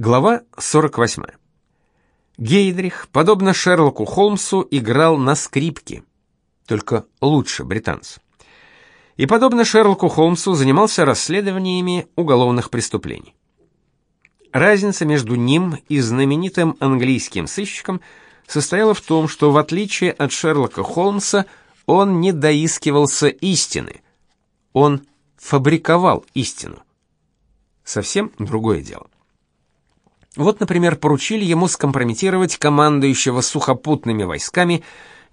Глава 48. Гейдрих, подобно Шерлоку Холмсу, играл на скрипке, только лучше британца. И подобно Шерлоку Холмсу занимался расследованиями уголовных преступлений. Разница между ним и знаменитым английским сыщиком состояла в том, что в отличие от Шерлока Холмса, он не доискивался истины. Он фабриковал истину. Совсем другое дело. Вот, например, поручили ему скомпрометировать командующего сухопутными войсками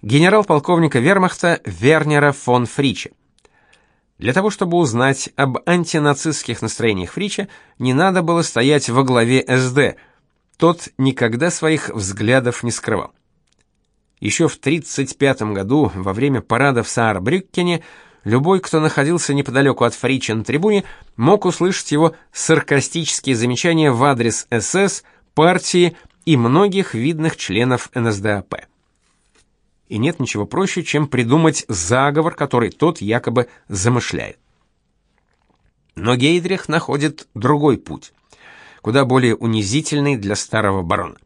генерал-полковника вермахта Вернера фон Фрича. Для того, чтобы узнать об антинацистских настроениях Фрича, не надо было стоять во главе СД. Тот никогда своих взглядов не скрывал. Еще в 1935 году, во время парада в Саарбрюккене, Любой, кто находился неподалеку от Фрича на трибуне, мог услышать его саркастические замечания в адрес СС, партии и многих видных членов НСДАП. И нет ничего проще, чем придумать заговор, который тот якобы замышляет. Но Гейдрих находит другой путь, куда более унизительный для старого барона.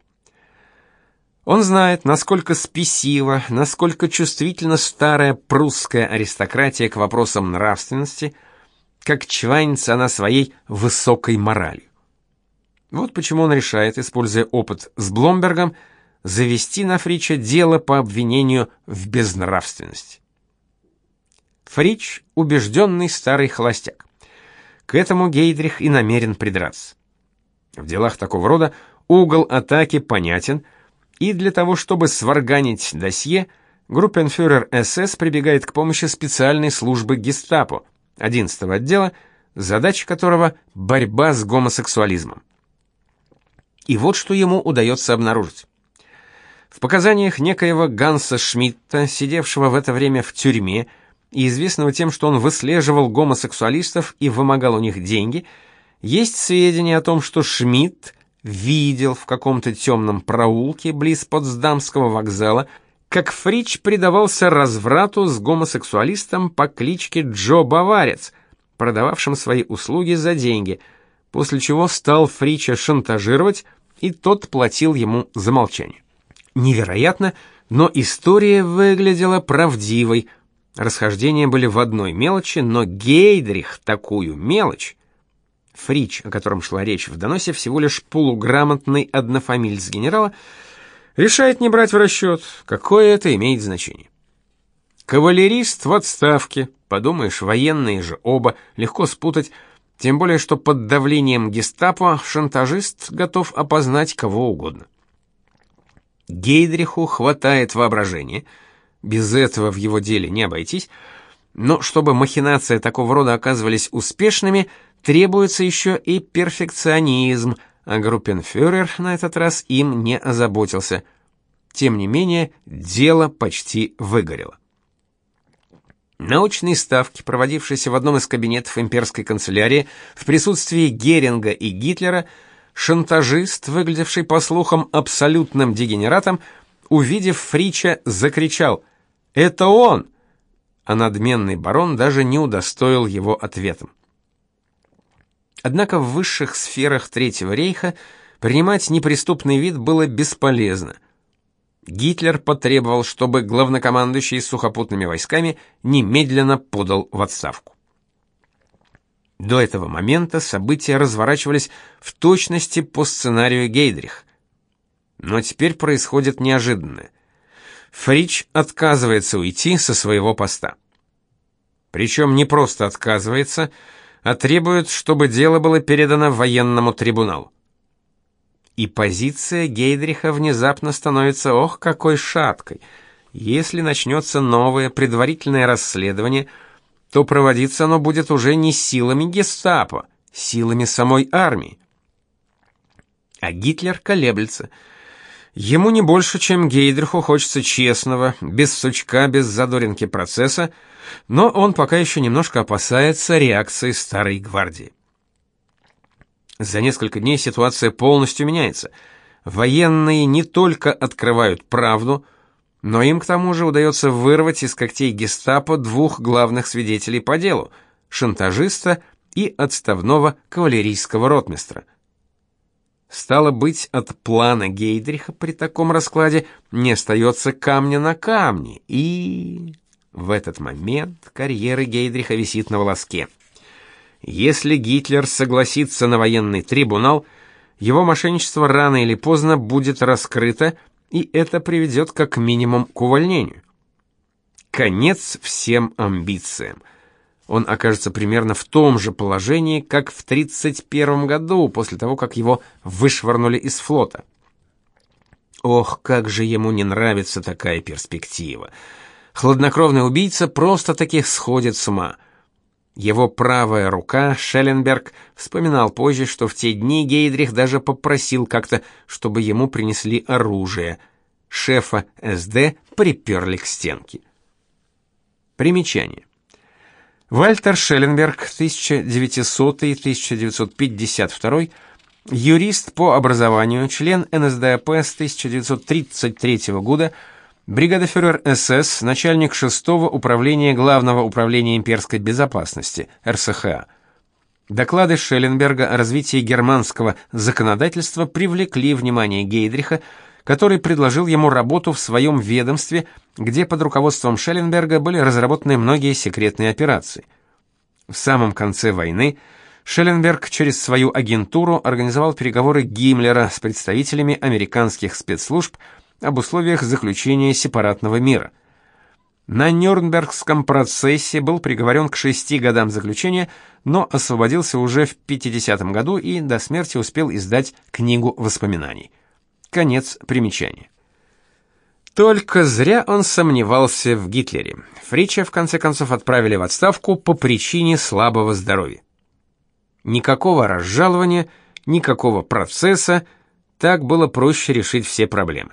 Он знает, насколько спесива, насколько чувствительна старая прусская аристократия к вопросам нравственности, как чванится она своей высокой моралью. Вот почему он решает, используя опыт с Бломбергом, завести на Фрича дело по обвинению в безнравственности. Фрич – убежденный старый холостяк. К этому Гейдрих и намерен придраться. В делах такого рода угол атаки понятен – и для того, чтобы сварганить досье, группенфюрер СС прибегает к помощи специальной службы Гестапо, 11-го отдела, задача которого – борьба с гомосексуализмом. И вот что ему удается обнаружить. В показаниях некоего Ганса Шмидта, сидевшего в это время в тюрьме, и известного тем, что он выслеживал гомосексуалистов и вымогал у них деньги, есть сведения о том, что Шмидт видел в каком-то темном проулке близ Потсдамского вокзала, как Фрич предавался разврату с гомосексуалистом по кличке Джо Баварец, продававшим свои услуги за деньги, после чего стал Фрича шантажировать, и тот платил ему за молчание. Невероятно, но история выглядела правдивой. Расхождения были в одной мелочи, но Гейдрих такую мелочь Фрич, о котором шла речь в доносе, всего лишь полуграмотный однофамилец генерала, решает не брать в расчет, какое это имеет значение. Кавалерист в отставке, подумаешь, военные же оба, легко спутать, тем более что под давлением гестапо шантажист готов опознать кого угодно. Гейдриху хватает воображения, без этого в его деле не обойтись, но чтобы махинации такого рода оказывались успешными – требуется еще и перфекционизм, а группенфюрер на этот раз им не озаботился. Тем не менее, дело почти выгорело. Научные ставки, проводившиеся в одном из кабинетов имперской канцелярии в присутствии Геринга и Гитлера, шантажист, выглядевший по слухам абсолютным дегенератом, увидев Фрича, закричал «Это он!», а надменный барон даже не удостоил его ответом. Однако в высших сферах Третьего рейха принимать неприступный вид было бесполезно. Гитлер потребовал, чтобы главнокомандующий сухопутными войсками немедленно подал в отставку. До этого момента события разворачивались в точности по сценарию Гейдрих. Но теперь происходит неожиданное. Фрич отказывается уйти со своего поста. Причем не просто отказывается, а требует, чтобы дело было передано военному трибуналу. И позиция Гейдриха внезапно становится ох какой шаткой. Если начнется новое предварительное расследование, то проводиться оно будет уже не силами гестапо, силами самой армии. А Гитлер колеблется. Ему не больше, чем Гейдриху хочется честного, без сучка, без задоринки процесса, но он пока еще немножко опасается реакции старой гвардии. За несколько дней ситуация полностью меняется. Военные не только открывают правду, но им к тому же удается вырвать из когтей гестапо двух главных свидетелей по делу – шантажиста и отставного кавалерийского ротмистра. Стало быть, от плана Гейдриха при таком раскладе не остается камня на камне, и в этот момент карьера Гейдриха висит на волоске. Если Гитлер согласится на военный трибунал, его мошенничество рано или поздно будет раскрыто, и это приведет как минимум к увольнению. Конец всем амбициям он окажется примерно в том же положении, как в 31 году, после того, как его вышвырнули из флота. Ох, как же ему не нравится такая перспектива. Хладнокровный убийца просто таких сходит с ума. Его правая рука, Шелленберг, вспоминал позже, что в те дни Гейдрих даже попросил как-то, чтобы ему принесли оружие. Шефа СД приперли к стенке. Примечание. Вальтер Шелленберг, 1900-1952, юрист по образованию, член НСДАП с 1933 года, бригадофюрер СС, начальник 6-го управления Главного управления имперской безопасности, РСХА. Доклады Шелленберга о развитии германского законодательства привлекли внимание Гейдриха, который предложил ему работу в своем ведомстве, где под руководством Шелленберга были разработаны многие секретные операции. В самом конце войны Шелленберг через свою агентуру организовал переговоры Гиммлера с представителями американских спецслужб об условиях заключения сепаратного мира. На Нюрнбергском процессе был приговорен к шести годам заключения, но освободился уже в 50 году и до смерти успел издать книгу воспоминаний. Конец примечания. Только зря он сомневался в Гитлере. Фрича в конце концов отправили в отставку по причине слабого здоровья. Никакого разжалования, никакого процесса, так было проще решить все проблемы.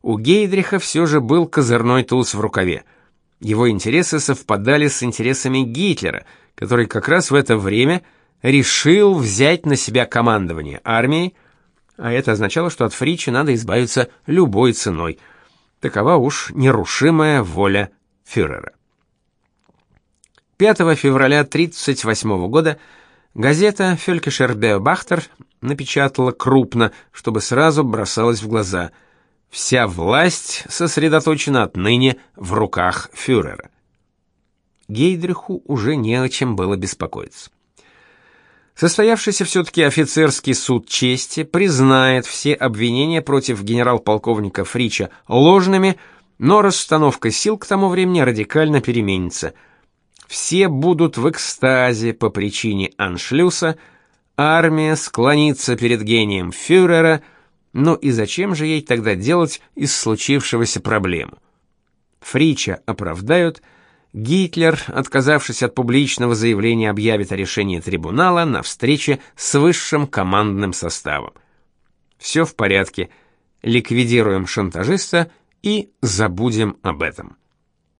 У Гейдриха все же был козырной туз в рукаве. Его интересы совпадали с интересами Гитлера, который как раз в это время решил взять на себя командование армией, а это означало, что от Фричи надо избавиться любой ценой. Такова уж нерушимая воля фюрера. 5 февраля 1938 года газета «Фелькишер Беобахтер» напечатала крупно, чтобы сразу бросалось в глаза. Вся власть сосредоточена отныне в руках фюрера. Гейдриху уже не о чем было беспокоиться. Состоявшийся все-таки офицерский суд чести признает все обвинения против генерал-полковника Фрича ложными, но расстановка сил к тому времени радикально переменится. Все будут в экстазе по причине аншлюса, армия склонится перед гением фюрера, но и зачем же ей тогда делать из случившегося проблему? Фрича оправдают – Гитлер, отказавшись от публичного заявления, объявит о решении трибунала на встрече с высшим командным составом. Все в порядке. Ликвидируем шантажиста и забудем об этом.